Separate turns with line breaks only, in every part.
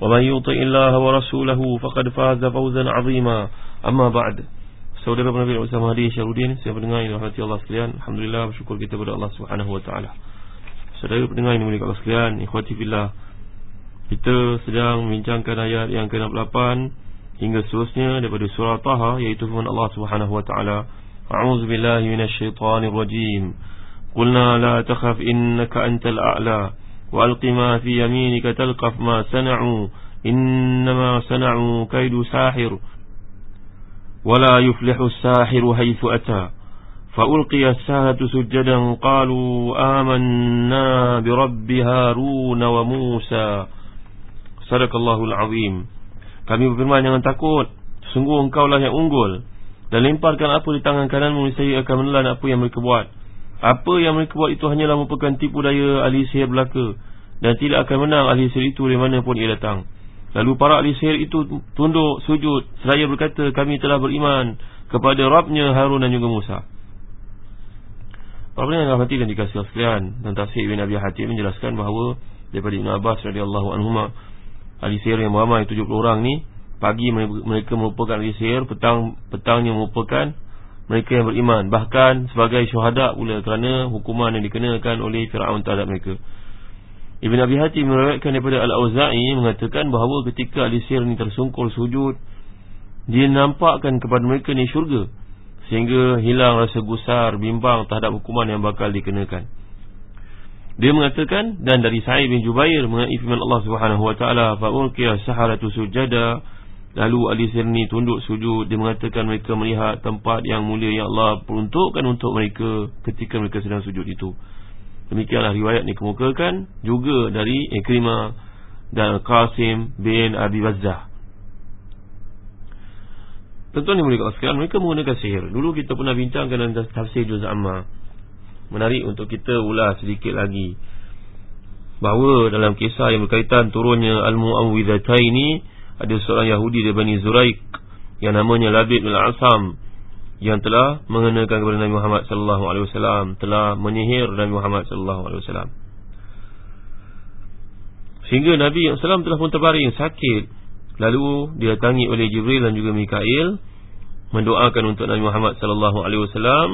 ومن يطع الله ورسوله فقد فاز فوزا عظيما أما بعد Saudara Nabi Usama Hadi Syarudin Saya pendengar yang dirahmati Allah sekalian Alhamdulillah bersyukur kita kepada Allah Subhanahu Wa Taala. Saudara pendengar yang dimiliki Allah sekalian Ikhwati Fillah Kita sedang membincangkan ayat yang ke-68 Hingga seterusnya daripada surah Taha Iaitu firman Allah Subhanahu Wa Taala. A'udzu billahi minasyaitonir rajim Qulna la takhaf innaka antal a'la وألق ما في يمينك تلقف ما صنعوا إنما صنعوا كيد ساحر ولا يفلح الساحر حيث أتى فألقي الساهة سجدا قالوا آمنا برب هارون وموسى صدق الله العظيم kami berfirman jangan takut sungguh engkau lah yang unggul dan lemparkan apa di tangan kananmu saya akan menelan apa yang mereka buat apa yang mereka buat itu hanyalah merupakan tipu daya ahli sihir belaka. Dan tidak akan menang ahli sihir itu dari mana pun ia datang. Lalu para ahli sihir itu tunduk sujud Seraya berkata kami telah beriman Kepada Rabbnya Harun dan juga Musa. Para pendengar hati dan dikasih sekalian. Dan Tafsir Ibn Abi Hatim menjelaskan bahawa Daripada Ibn Abbas radhiyallahu anhu Ahli sihir yang beramai 70 orang ni Pagi mereka merupakan ahli sihir Petang petangnya merupakan mereka yang beriman bahkan sebagai syuhada pula kerana hukuman yang dikenakan oleh Firaun terhadap mereka. Ibn Abi Hatim meriwayatkan daripada Al-Auza'i mengatakan bahawa ketika Alisir ini tersungkur sujud dia nampakkan kepada mereka ni syurga sehingga hilang rasa gusar bimbang terhadap hukuman yang bakal dikenakan. Dia mengatakan dan dari Sa'id bin Jubair mengenai firman Allah Subhanahu wa taala fa ulqiya sujada Lalu Ali Sirni tunduk sujud. Dia mengatakan mereka melihat tempat yang mulia Yang Allah peruntukkan untuk mereka Ketika mereka sedang sujud itu. Demikianlah riwayat ini kemukakan Juga dari Ikrimah Dan Qasim bin Abi Bazzah. Tentuan yang mulia sekalian Mereka menggunakan sihir. Dulu kita pernah bincangkan dalam tafsir Juz Amma. Menarik untuk kita ulas sedikit lagi Bahawa dalam kisah yang berkaitan Turunnya Al-Mu'awwidhatai ini ada seorang Yahudi dari Bani Zuraik yang namanya Labid bin Al-Asam yang telah mengenakan kepada Nabi Muhammad sallallahu alaihi wasallam telah menyihir Nabi Muhammad sallallahu alaihi wasallam. Sehingga Nabi sallallahu telah pun terbaring sakit. Lalu didatangi oleh Jibril dan juga Mikail mendoakan untuk Nabi Muhammad sallallahu alaihi wasallam.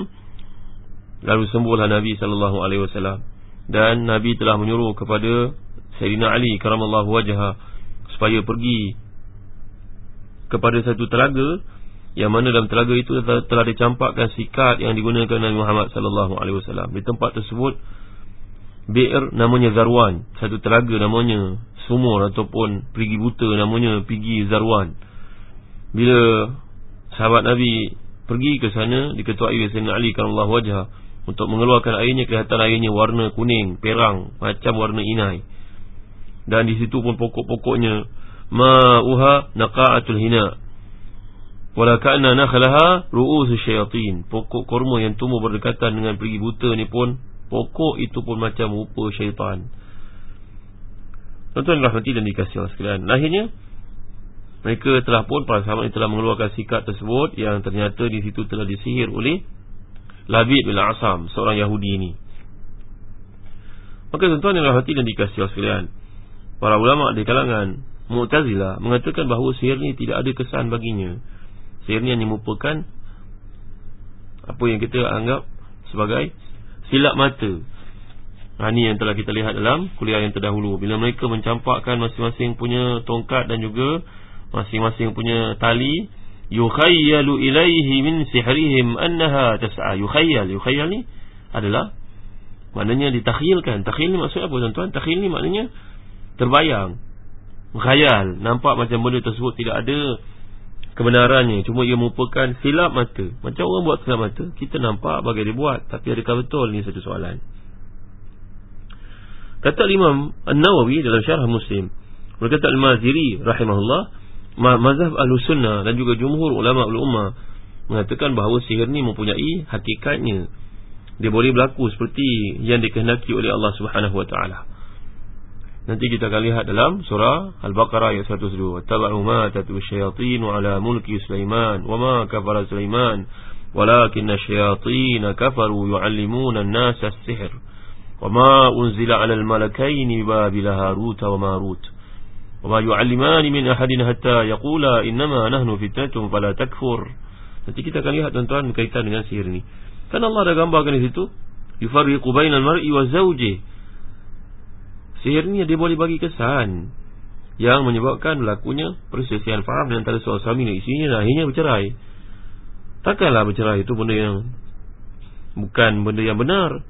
Lalu sembuhlah Nabi sallallahu alaihi wasallam. Dan Nabi telah menyuruh kepada Sayyidina Ali karamallahu wajha supaya pergi kepada satu telaga yang mana dalam telaga itu telah dicampakkan sikat yang digunakan Nabi Muhammad sallallahu alaihi wasallam. Di tempat tersebut bi'r namanya Zarwan, satu telaga namanya sumur ataupun perigi buta namanya perigi Zarwan. Bila sahabat Nabi pergi ke sana diketuai oleh Sayyidina Ali karramallahu wajha untuk mengeluarkan airnya kelihatan airnya warna kuning, perang macam warna inai. Dan di situ pun pokok-pokoknya ma'uha naqa'atul hina wala ka'anna nakhlaha ru'usu syayatin pokok kurma yang tumbuh berdekatan dengan pergi buta ni pun pokok itu pun macam rupa syaitan. Tuan-tuan rahmati dan dikasih Allah sekalian. Akhirnya mereka telah pun para sahabat telah mengeluarkan sikat tersebut yang ternyata di situ telah disihir oleh Labid bin Asam seorang Yahudi ini. Maka tuan-tuan yang rahmati dan dikasih Allah sekalian para ulama di kalangan Mu'tazilah mengatakan bahawa sihir ni tidak ada kesan baginya. Sihir ni hanya merupakan apa yang kita anggap sebagai silap mata. Ha, ini yang telah kita lihat dalam kuliah yang terdahulu Bila mereka mencampakkan masing-masing punya tongkat dan juga Masing-masing punya tali Yukhayyalu ilaihi min sihrihim annaha tas'a Yukhayyal, yukhayyal ni adalah Maknanya ditakhilkan Takhil ni maksud apa tuan-tuan? Takhil ni maknanya terbayang Khayal Nampak macam benda tersebut tidak ada kebenarannya. Cuma ia merupakan silap mata. Macam orang buat silap mata Kita nampak bagai dia buat. Tapi adakah betul ni satu soalan? Kata Imam An-Nawawi dalam syarah Muslim. Berkata Al-Maziri rahimahullah Mazhab Ahlussunnah dan juga jumhur ulama ulama mengatakan bahawa sihir ni mempunyai hakikatnya. Dia boleh berlaku seperti yang dikehendaki oleh Allah Subhanahu wa taala. Nanti kita akan lihat dalam surah Al-Baqarah ayat 102. Tabu ma tatu syayatin ala mulki Sulaiman wa ma kafara Sulaiman walakinna syayatin kafaru yuallimuna an-nasa as-sihr. وما أنزل على الملكين بابل هاروت وماروت وما يعلمان من أحد حتى يقولا إنما نحن فتنة فلا تكفر Nanti kita akan lihat tuan-tuan berkaitan dengan sihir ni. Kan Allah dah gambarkan di situ. Yufarriqu bainal mar'i wa zawji. Sihir ni dia boleh bagi kesan yang menyebabkan berlakunya perselisihan faham di antara suami dan isterinya dan akhirnya bercerai. Takkanlah bercerai itu benda yang bukan benda yang benar.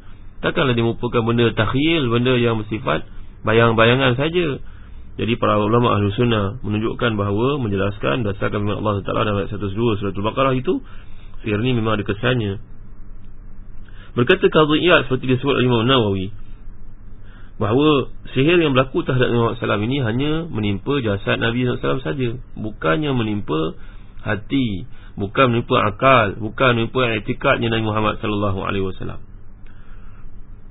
Takkanlah dia merupakan benda takhil Benda yang bersifat bayang-bayangan saja. Jadi para ulama ahli sunnah Menunjukkan bahawa Menjelaskan Dasarkan firman Allah Ta'ala Dalam ayat 102 Surah Al-Baqarah itu Sihir ni memang ada kesannya Berkata Qadiyat Seperti disebut oleh Imam Nawawi Bahawa Sihir yang berlaku terhadap Nabi SAW ini Hanya menimpa jasad Nabi SAW saja Bukannya menimpa Hati Bukan menimpa akal Bukan menimpa etikatnya Nabi Muhammad SAW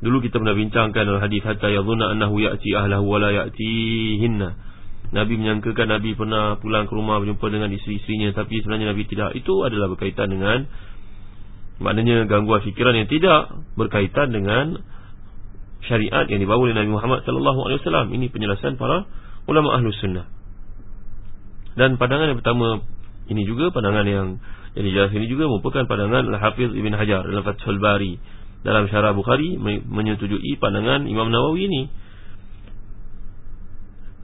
Dulu kita pernah bincangkan dalam hadis hatta yadhunna annahu ya'ti ahlahu wa la ya'tihinna. Nabi menyangkakan Nabi pernah pulang ke rumah berjumpa dengan isteri-isterinya tapi sebenarnya Nabi tidak. Itu adalah berkaitan dengan maknanya gangguan fikiran yang tidak berkaitan dengan syariat yang dibawa oleh Nabi Muhammad sallallahu alaihi wasallam. Ini penjelasan para ulama Ahlus Sunnah. Dan pandangan yang pertama ini juga pandangan yang yang dijelaskan ini juga merupakan pandangan Al-Hafiz Ibn Hajar dalam Fathul Bari dalam syarah Bukhari menyetujui pandangan Imam Nawawi ini.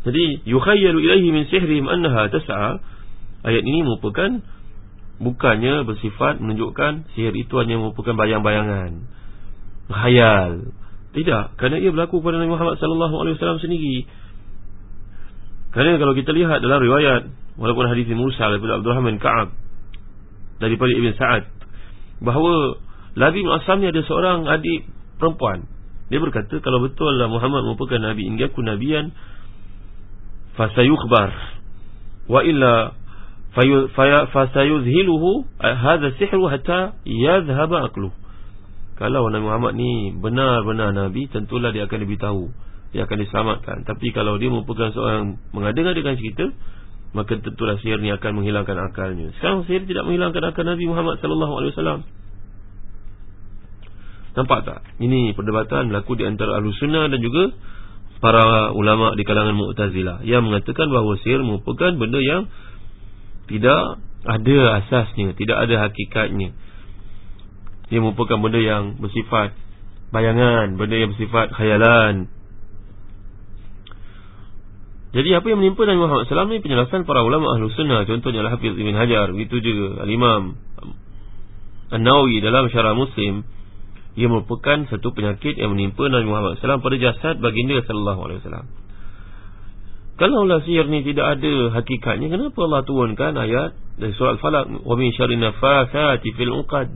Jadi yukhayyalu ilaihi min sihrihim annaha tas'a ayat ini merupakan bukannya bersifat menunjukkan sihir itu hanya merupakan bayang-bayangan. Khayal. Tidak, kerana ia berlaku pada Nabi Muhammad sallallahu alaihi wasallam sendiri. Kerana kalau kita lihat dalam riwayat walaupun hadis mursal daripada Abdul Rahman Ka'ab daripada Ibn Sa'ad bahawa Nabi Muhammad ni ada seorang adik perempuan. Dia berkata kalau betul lah Muhammad merupakan nabi ini aku nabian fasayukhbar wa illa fasayuzhiluhu hadha sihru hatta yadhhab aqlu. Kalau Nabi Muhammad ni benar-benar nabi tentulah dia akan diberitahu dia akan diselamatkan tapi kalau dia merupakan seorang mengada-ngadakan cerita maka tentulah sihir ni akan menghilangkan akalnya sekarang sihir tidak menghilangkan akal Nabi Muhammad wasallam Nampak tak? Ini perdebatan berlaku di antara ahlu sunnah dan juga para ulama di kalangan mu'tazilah yang mengatakan bahawa sihir merupakan benda yang tidak ada asasnya, tidak ada hakikatnya. Ia merupakan benda yang bersifat bayangan, benda yang bersifat khayalan. Jadi apa yang menimpa Nabi Muhammad SAW ni penjelasan para ulama ahlu sunnah Contohnya Al-Hafiz Ibn Hajar Begitu juga Al-Imam An-Nawi dalam syarah Muslim ia merupakan satu penyakit yang menimpa Nabi Muhammad SAW pada jasad baginda wasallam. Kalau Allah sihir ni tidak ada hakikatnya, kenapa Allah turunkan ayat dari surah Al-Falaq, "Wa min syarri nafathati fil 'uqad"?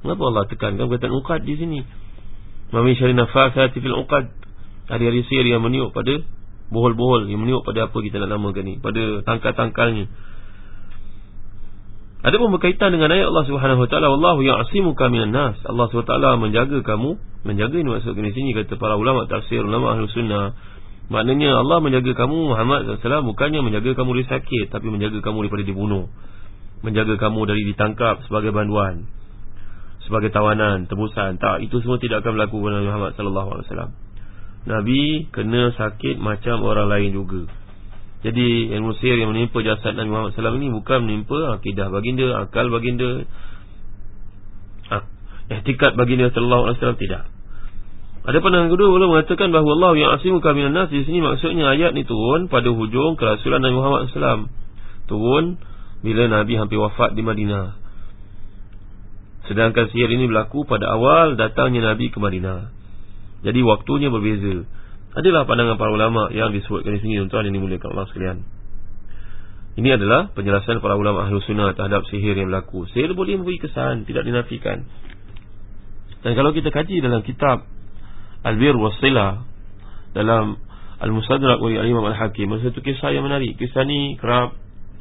Kenapa Allah tekankan perkataan 'uqad di sini? "Wa min syarri nafathati fil 'uqad"? Hari-hari sihir yang meniup pada bohol-bohol, yang meniup pada apa kita nak namakan ni, pada tangkal-tangkalnya. Ada pun berkaitan dengan ayat Allah Subhanahu Taala, "Wallahu ya'simuka minan nas." Allah Taala menjaga kamu, menjaga ini maksud di sini kata para ulama tafsir, ulama ahli sunnah. Maknanya Allah menjaga kamu Muhammad SAW bukannya menjaga kamu dari sakit tapi menjaga kamu daripada dibunuh. Menjaga kamu dari ditangkap sebagai banduan. Sebagai tawanan, tebusan. Tak, itu semua tidak akan berlaku pada Muhammad sallallahu alaihi wasallam. Nabi kena sakit macam orang lain juga. Jadi ilmu sihir yang menimpa jasad Nabi Muhammad SAW ini bukan menimpa akidah baginda, akal baginda, etikat baginda Sallallahu Alaihi Wasallam tidak. Ada pandangan kedua Allah mengatakan bahawa Allah yang asimuka minan nas di sini maksudnya ayat ni turun pada hujung kerasulan Nabi Muhammad SAW. Turun bila Nabi hampir wafat di Madinah. Sedangkan sihir ini berlaku pada awal datangnya Nabi ke Madinah. Jadi waktunya berbeza. Adalah pandangan para ulama yang disebutkan di sini tuan-tuan ini mulia Allah sekalian. Ini adalah penjelasan para ulama ahli sunnah terhadap sihir yang berlaku. Sihir boleh memberi kesan, tidak dinafikan. Dan kalau kita kaji dalam kitab Al-Bir Wasila dalam Al-Musadrak oleh Al-Imam Al-Hakim Masa itu kisah yang menarik Kisah ni kerap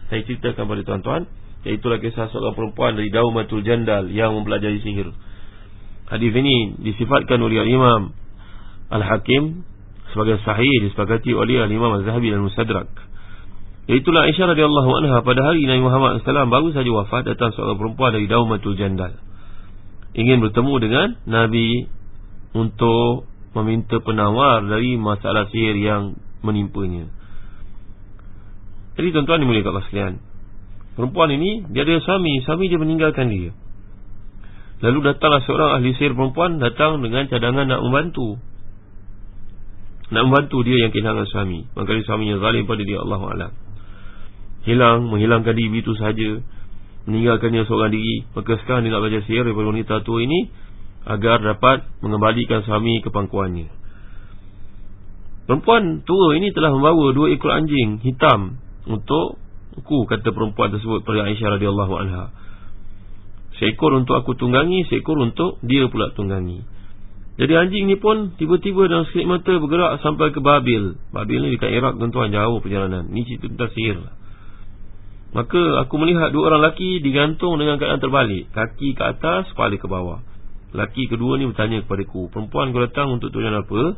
saya ceritakan pada tuan-tuan Iaitulah kisah seorang perempuan dari Daumatul Jandal Yang mempelajari sihir Hadis ini disifatkan oleh Al-Imam Al-Hakim Sebagai sahih disepakati oleh Al-Imam Al-Zahabi dan Musadrak Iaitulah Aisyah radhiyallahu anha pada hari Nabi Muhammad SAW baru saja wafat datang seorang perempuan dari Daumatul Jandal ingin bertemu dengan Nabi untuk meminta penawar dari masalah sihir yang menimpanya. Jadi tuan-tuan dimulai kat sekalian. Perempuan ini dia ada suami, suami dia meninggalkan dia. Lalu datanglah seorang ahli sihir perempuan datang dengan cadangan nak membantu. Nak membantu dia yang kehilangan suami. Maka suaminya zalim pada dia Allah Alam. Hilang, menghilangkan diri itu saja. Meninggalkannya seorang diri. Maka sekarang dia nak belajar sihir daripada wanita tua ini agar dapat mengembalikan suami ke pangkuannya. Perempuan tua ini telah membawa dua ekor anjing hitam untuk aku kata perempuan tersebut pada Aisyah radhiyallahu anha. Seekor untuk aku tunggangi, seekor untuk dia pula tunggangi. Jadi anjing ni pun tiba-tiba dalam sekejap mata bergerak sampai ke Babil. Babil ni dekat Iraq tuan-tuan jauh perjalanan. Ni cerita tentang sihir. Maka aku melihat dua orang lelaki digantung dengan keadaan terbalik. Kaki ke atas, kepala ke bawah. Laki kedua ni bertanya kepada ku Perempuan kau datang untuk tujuan apa?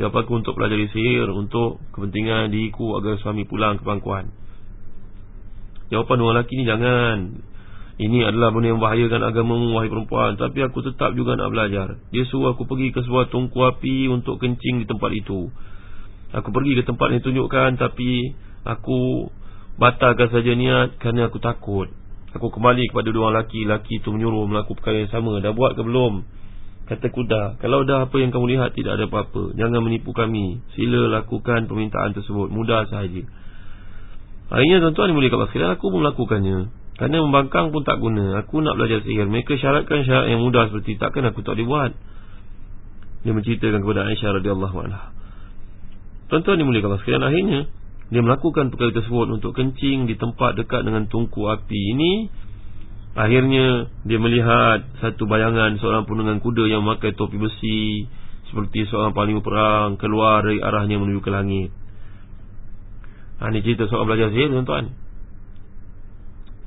Jawab aku untuk pelajari sihir Untuk kepentingan diriku agar suami pulang ke pangkuan Jawapan dua lelaki ni jangan. Ini adalah benda yang membahayakan agama wahai perempuan. Tapi aku tetap juga nak belajar. Dia suruh aku pergi ke sebuah tungku api Untuk kencing di tempat itu. Aku pergi ke tempat yang tunjukkan Tapi aku batalkan saja niat Kerana aku takut. Aku kembali kepada dua laki Laki itu menyuruh melakukan perkara yang sama. Dah buat ke belum? Kata kuda Kalau dah apa yang kamu lihat? Tidak ada apa-apa. Jangan menipu kami. Sila lakukan permintaan tersebut. Mudah sahaja Akhirnya tuan-tuan dimulai kat sekalian Aku pun melakukannya. Kerana membangkang pun tak guna. Aku nak belajar sihir Mereka syaratkan syarat yang mudah seperti Takkan aku tak dibuat Dia menceritakan kepada Aisyah radhiyallahu anha. Tuan-tuan dimulai kat sekalian Akhirnya dia melakukan perkara tersebut untuk kencing di tempat dekat dengan tungku api ini. Akhirnya dia melihat satu bayangan seorang penunggang kuda yang memakai topi besi seperti seorang panglima perang keluar dari arahnya menuju ke langit ha, ini cerita seorang belajar sihir tuan-tuan.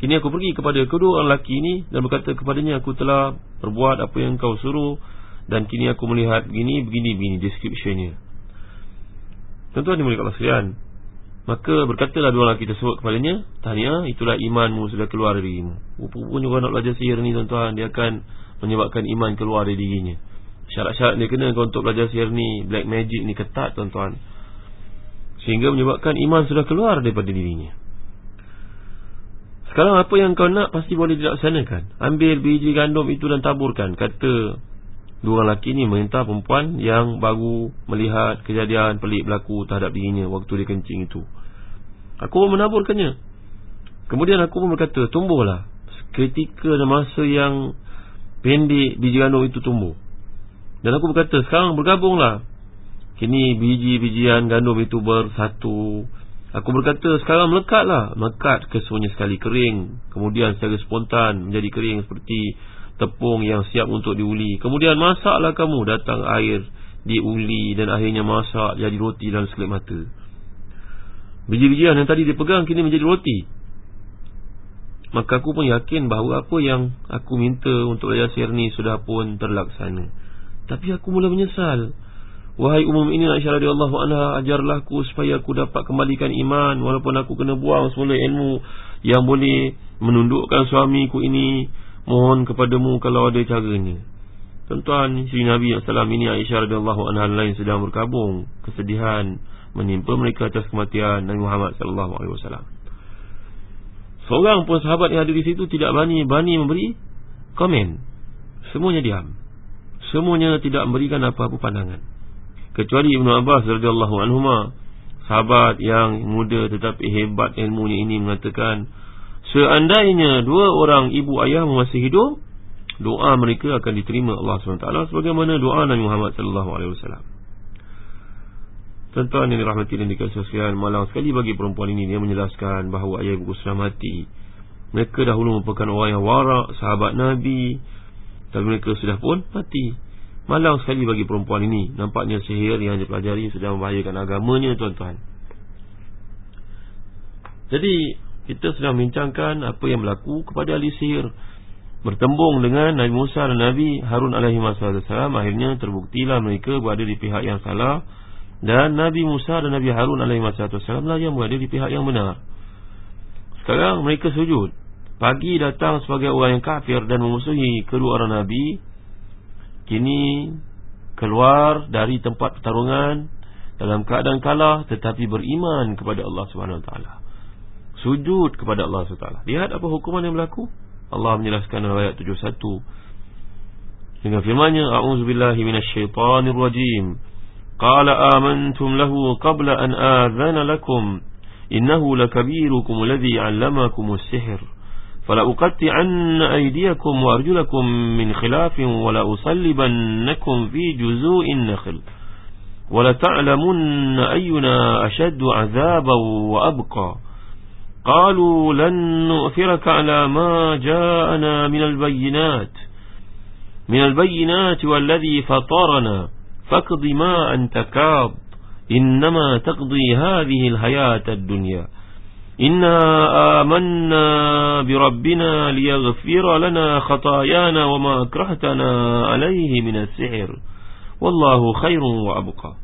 Kini aku pergi kepada kedua orang lelaki ini dan berkata kepadanya aku telah berbuat apa yang kau suruh dan kini aku melihat begini begini begini descriptionnya. Tuan-tuan dimulakan sekalian. Maka berkatalah dua lelaki tersebut kepadanya Tanya itulah imanmu sudah keluar dari dirimu. Rupanya orang nak belajar sihir ni tuan-tuan Dia akan menyebabkan iman keluar dari dirinya. Syarat-syarat dia kena untuk belajar sihir ni Black magic ni ketat tuan-tuan Sehingga menyebabkan iman sudah keluar daripada dirinya Sekarang apa yang kau nak pasti boleh dilaksanakan Ambil biji gandum itu dan taburkan Kata Dua orang lelaki ni meminta perempuan yang baru melihat kejadian pelik berlaku terhadap dirinya waktu dia kencing itu. Aku pun menaburkannya. Kemudian aku pun berkata, tumbuhlah. Ketika ada masa yang pendek biji gandum itu tumbuh. Dan aku berkata, sekarang bergabunglah. Kini biji-bijian gandum itu bersatu. Aku berkata, sekarang melekatlah. Melekat kesemuanya sekali kering. Kemudian secara spontan menjadi kering seperti tepung yang siap untuk diuli. Kemudian masaklah kamu datang air diuli dan akhirnya masak jadi roti dalam sekelip mata. Biji-bijian yang tadi dipegang kini menjadi roti. Maka aku pun yakin bahawa apa yang aku minta untuk Raya Sirni sudah pun terlaksana. Tapi aku mula menyesal. Wahai umum ini Aisyah radhiyallahu anha ajarlah aku supaya aku dapat kembalikan iman walaupun aku kena buang semula ilmu yang boleh menundukkan suamiku ini. Mohon kepadamu kalau ada caranya. Tuan-tuan Sri Nabi SAW ini Aisyah radhiyallahu anha lain sedang berkabung. Kesedihan Menimpa mereka atas kematian Nabi Muhammad SAW Seorang pun sahabat yang ada di situ Tidak bani bani memberi Komen. Semuanya diam. Semuanya tidak memberikan apa-apa pandangan kecuali Ibnu Abbas radhiyallahu anhuma sahabat yang muda tetapi hebat ilmunya ini mengatakan seandainya dua orang ibu ayah masih hidup doa mereka akan diterima Allah SWT sebagaimana doa Nabi Muhammad sallallahu alaihi wasallam. Tuan-tuan yang dirahmati dan dikasih sekalian Malang sekali bagi perempuan ini Dia menjelaskan bahawa ayah ibu sudah mati. Mereka dahulu merupakan orang yang warak Sahabat Nabi Dan mereka sudah pun mati Malang sekali bagi perempuan ini Nampaknya sihir yang dia pelajari Sudah membahayakan agamanya tuan-tuan Jadi Kita sedang bincangkan Apa yang berlaku kepada ahli sihir Bertembung dengan Nabi Musa dan Nabi Harun alaihi wasallam Akhirnya terbuktilah mereka berada di pihak yang salah dan Nabi Musa dan Nabi Harun alaihi wasallam lah yang berada di pihak yang benar. Sekarang mereka sujud. Pagi datang sebagai orang yang kafir dan memusuhi kedua orang Nabi. Kini keluar dari tempat pertarungan dalam keadaan kalah tetapi beriman kepada Allah Subhanahu Wa Taala. Sujud kepada Allah Subhanahu Wa Taala. Lihat apa hukuman yang berlaku? Allah menjelaskan dalam ayat 71 dengan firman-Nya, "A'udzubillahi minasyaitonirrajim." قال آمنتم lahu qabla an آذن lakum إنه lakabirukum الذي علمكم السحر أقطعن أيديكم وأرجلكم من خلاف ولا أصلبنكم في جزوء النخل. ولتعلمن أينا أشد عذابا وأبقى. قالوا لن نؤثرك على ما جاءنا من البينات. من البينات والذي فطرنا. فاقض ما أنت كاض. إنما تقضي هذه الحياة الدنيا. Inna amanna bi Rabbina liyaghfir lana khatayana wa ma akrahtana alayhi min as-sihr. Wallahu khairun wa abqa.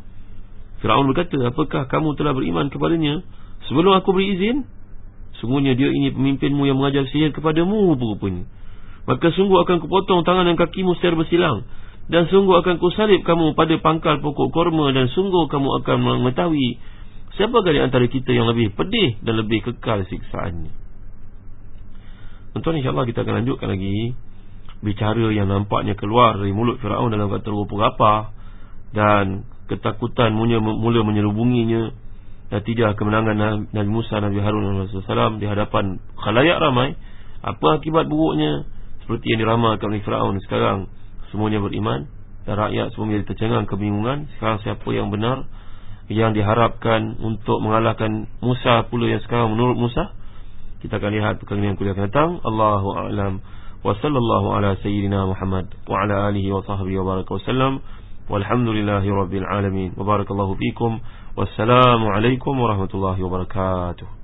Firaun berkata, "Apakah kamu telah beriman kepadanya sebelum aku beri izin? Sungguhnya dia ini pemimpinmu yang mengajar sihir kepadamu rupanya. Maka sungguh akan kupotong tangan dan kakimu secara bersilang dan sungguh akan kusalib kamu pada pangkal pokok korma dan sungguh kamu akan mengetahui siapa di antara kita yang lebih pedih dan lebih kekal siksaannya. Tuan insyaAllah kita akan lanjutkan lagi bicara yang nampaknya keluar dari mulut Firaun dalam kata rupa apa dan ketakutan mula, menyelubunginya dan tidak kemenangan Nabi Musa Nabi Harun SAW di hadapan khalayak ramai. Apa akibat buruknya? Seperti yang diramalkan oleh Firaun sekarang semuanya beriman dan rakyat semua menjadi tercengang kebingungan. Sekarang siapa yang benar yang diharapkan untuk mengalahkan Musa pula yang sekarang menurut Musa kita akan lihat perkara yang kuliah akan datang. Allahu a'lam. Wa sallallahu ala sayyidina Muhammad wa ala alihi wa sahbihi wa baraka wasallam walhamdulillahi rabbil alamin. Wa barakallahu fikum. Wassalamu alaikum warahmatullahi wabarakatuh